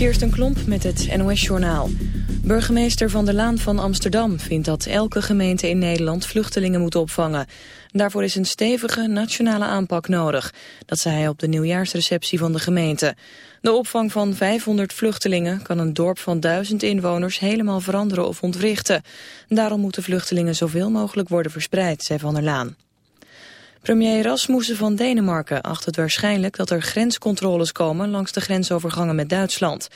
Kirsten Klomp met het NOS-journaal. Burgemeester Van der Laan van Amsterdam vindt dat elke gemeente in Nederland vluchtelingen moet opvangen. Daarvoor is een stevige nationale aanpak nodig. Dat zei hij op de nieuwjaarsreceptie van de gemeente. De opvang van 500 vluchtelingen kan een dorp van 1000 inwoners helemaal veranderen of ontwrichten. Daarom moeten vluchtelingen zoveel mogelijk worden verspreid, zei Van der Laan. Premier Rasmussen van Denemarken acht het waarschijnlijk dat er grenscontroles komen langs de grensovergangen met Duitsland.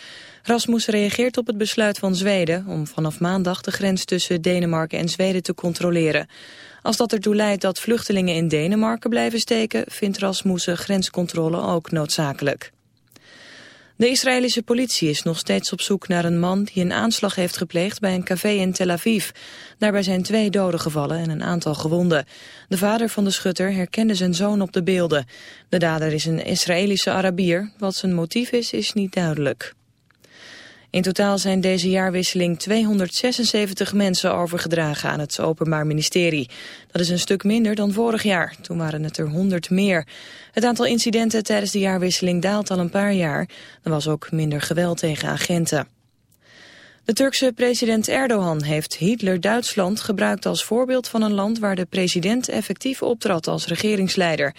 Rasmussen reageert op het besluit van Zweden om vanaf maandag de grens tussen Denemarken en Zweden te controleren. Als dat ertoe leidt dat vluchtelingen in Denemarken blijven steken, vindt Rasmussen grenscontrole ook noodzakelijk. De Israëlische politie is nog steeds op zoek naar een man die een aanslag heeft gepleegd bij een café in Tel Aviv. Daarbij zijn twee doden gevallen en een aantal gewonden. De vader van de schutter herkende zijn zoon op de beelden. De dader is een Israëlische Arabier. Wat zijn motief is, is niet duidelijk. In totaal zijn deze jaarwisseling 276 mensen overgedragen aan het Openbaar Ministerie. Dat is een stuk minder dan vorig jaar, toen waren het er 100 meer. Het aantal incidenten tijdens de jaarwisseling daalt al een paar jaar. Er was ook minder geweld tegen agenten. De Turkse president Erdogan heeft Hitler-Duitsland gebruikt als voorbeeld van een land waar de president effectief optrad als regeringsleider.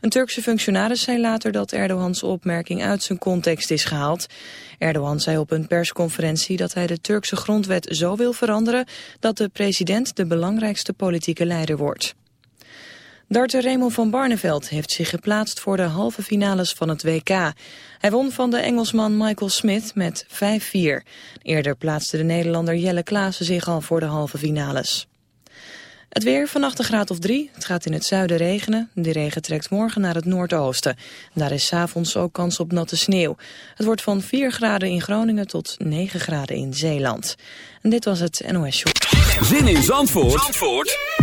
Een Turkse functionaris zei later dat Erdogans opmerking uit zijn context is gehaald. Erdogan zei op een persconferentie dat hij de Turkse grondwet zo wil veranderen dat de president de belangrijkste politieke leider wordt. Darter Raymond van Barneveld heeft zich geplaatst voor de halve finales van het WK. Hij won van de Engelsman Michael Smith met 5-4. Eerder plaatste de Nederlander Jelle Klaassen zich al voor de halve finales. Het weer vannacht een graad of drie. Het gaat in het zuiden regenen. Die regen trekt morgen naar het noordoosten. Daar is s'avonds ook kans op natte sneeuw. Het wordt van 4 graden in Groningen tot 9 graden in Zeeland. En dit was het NOS Show. Zin in Zandvoort, Zandvoort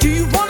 Do you want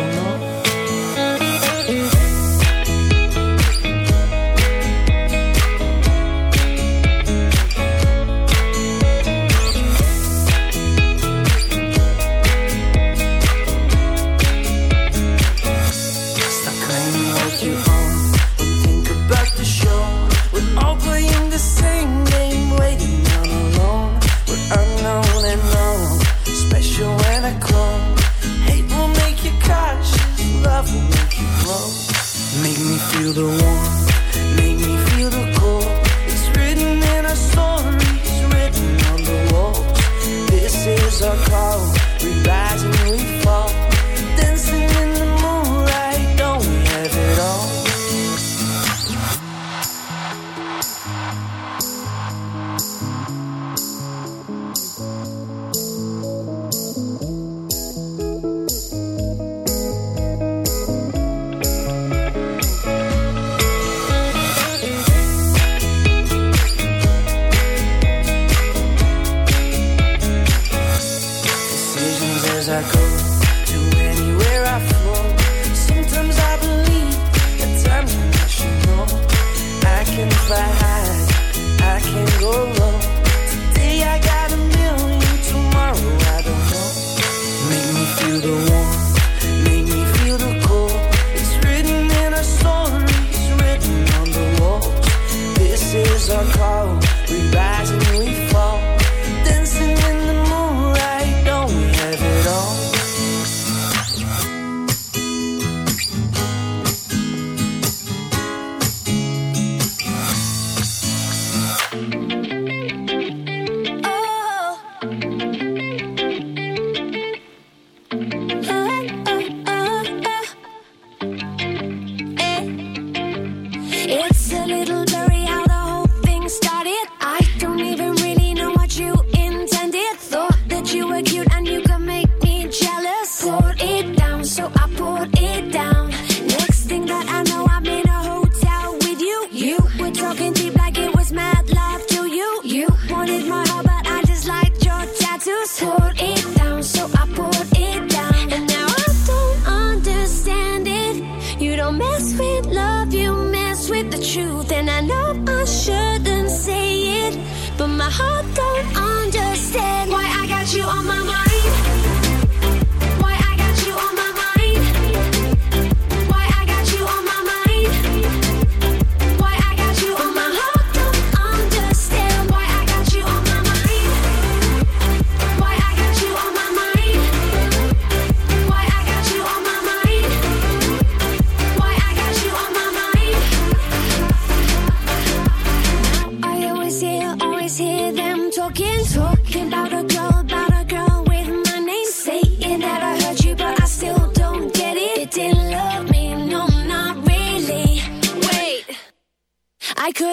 as I go to anywhere I. Sometimes I believe. I can fly high, I can go low.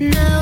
No.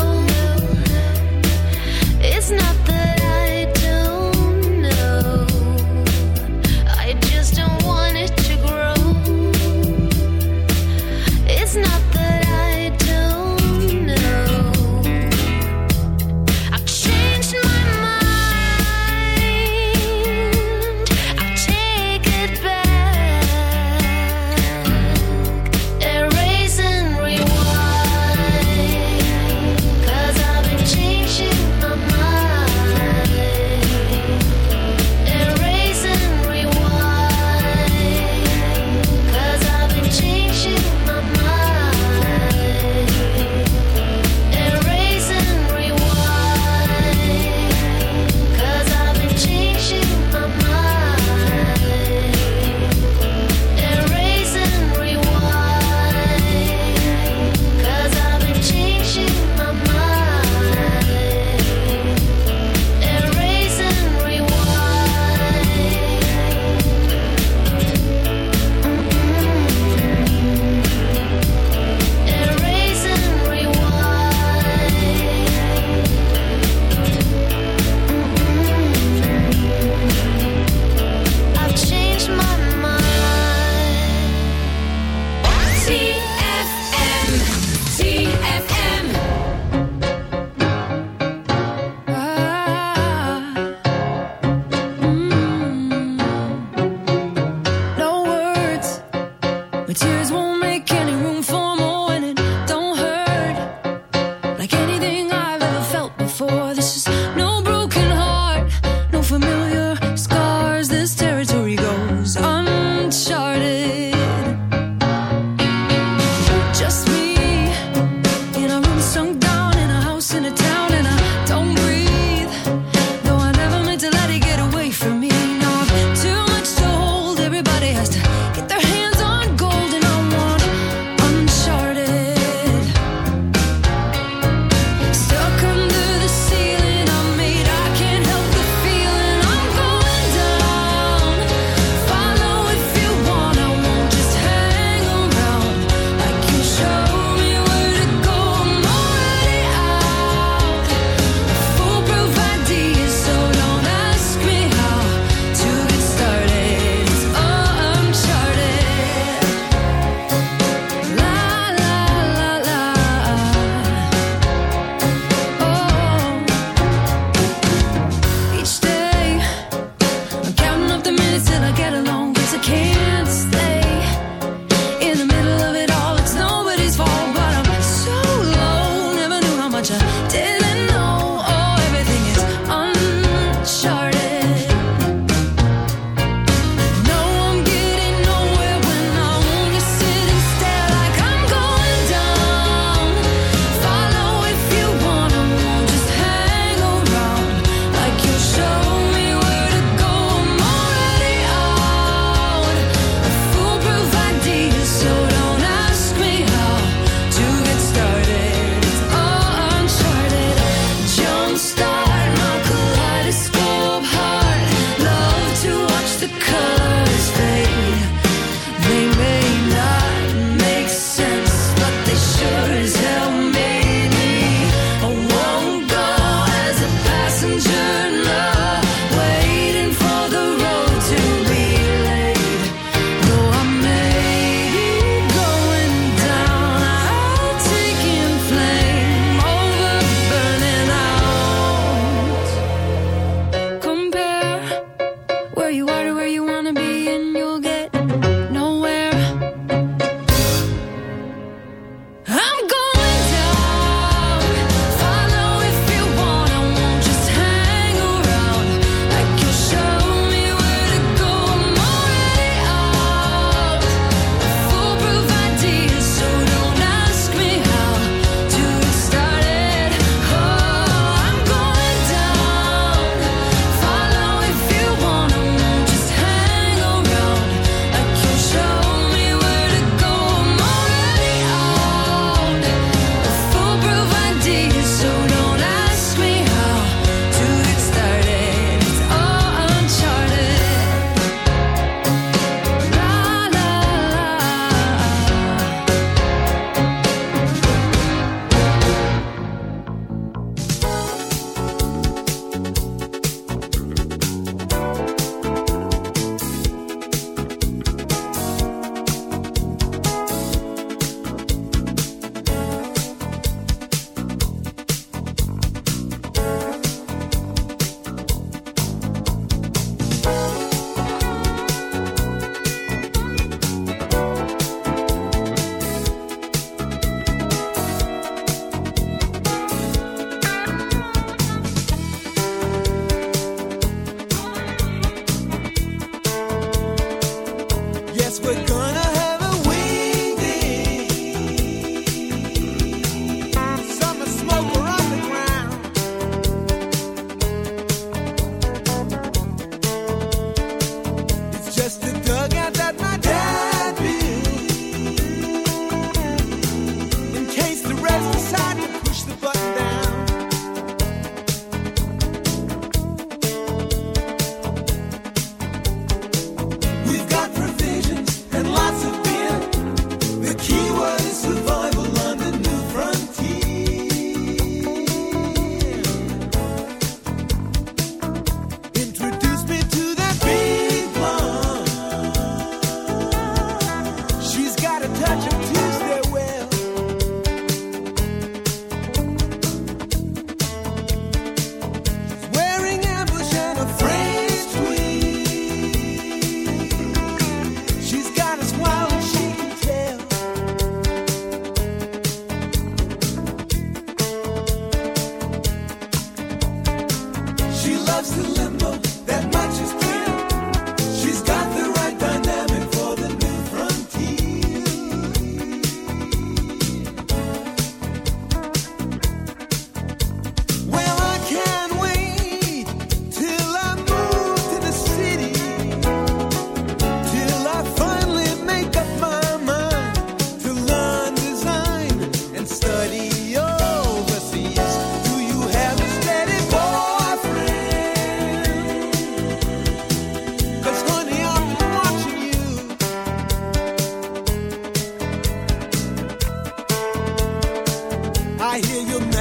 I hear you.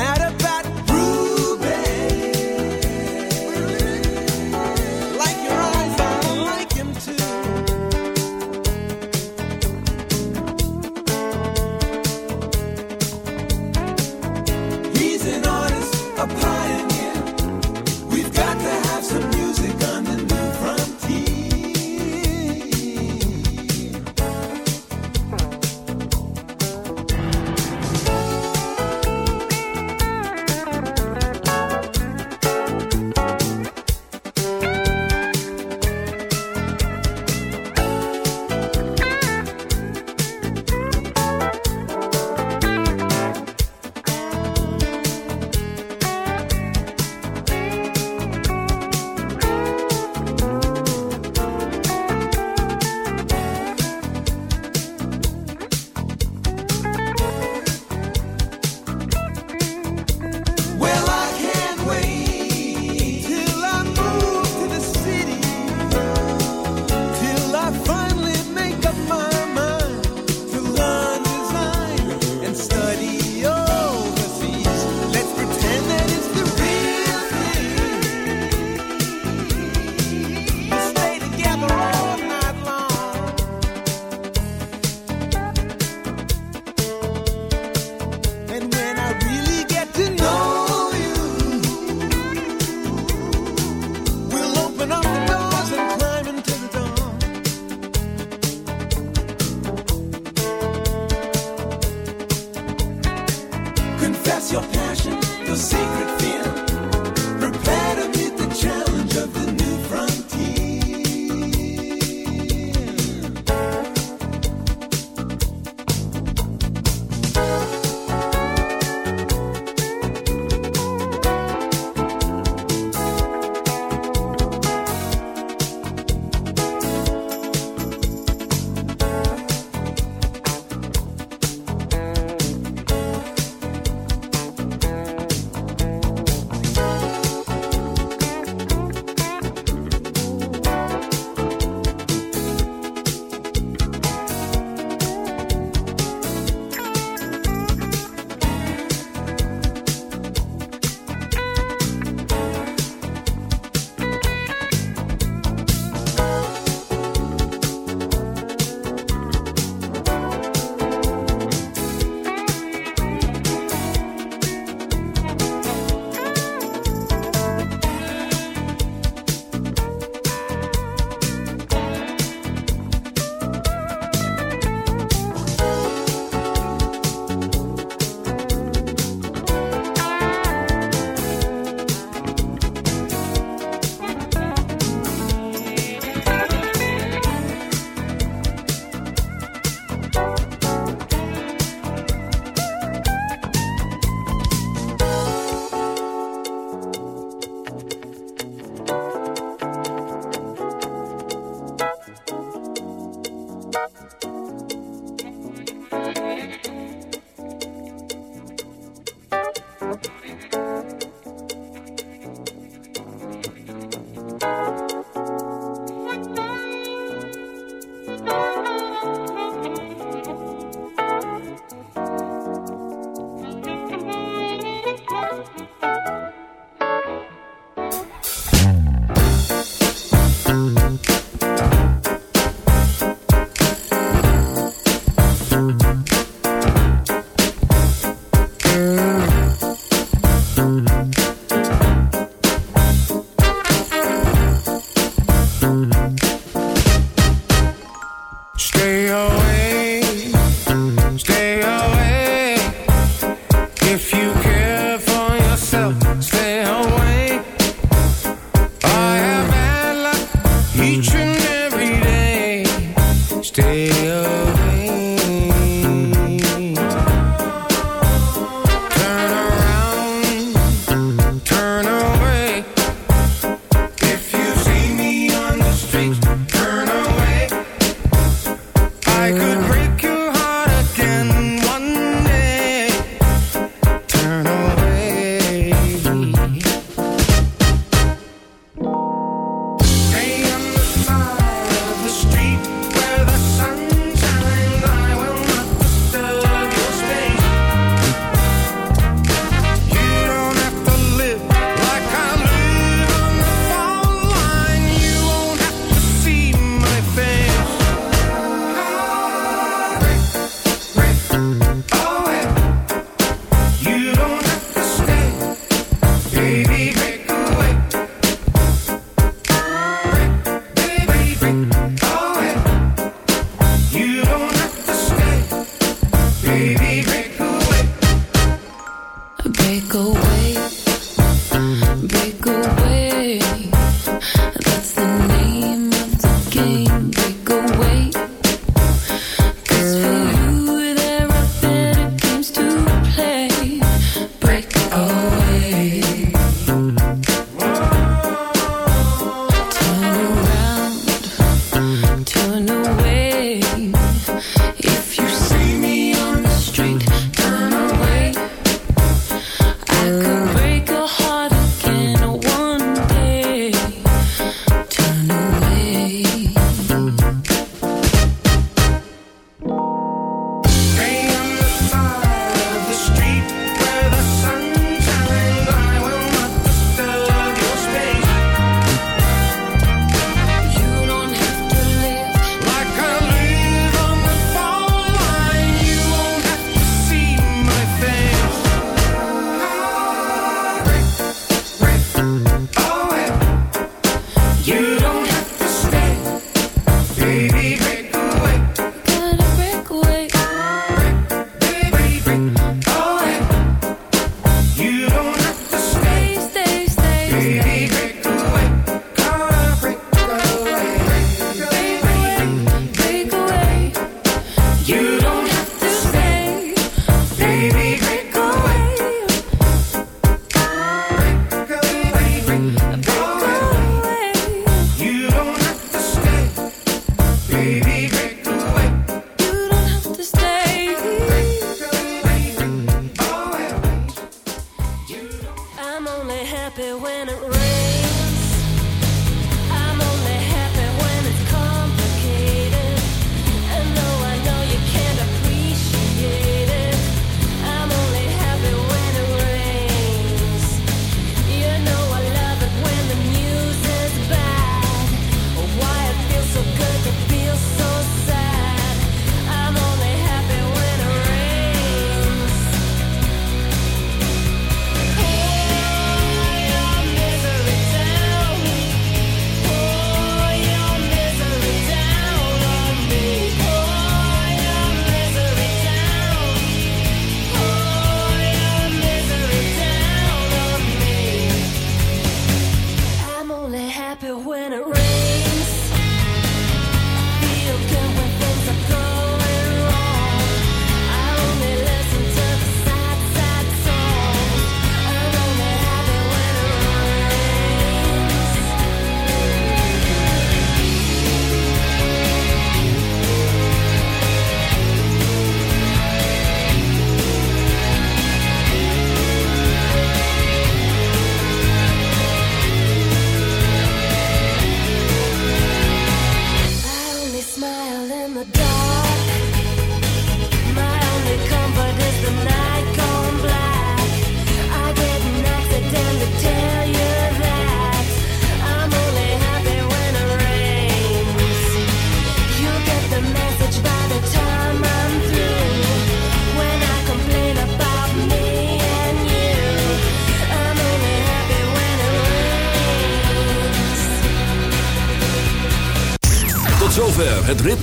me.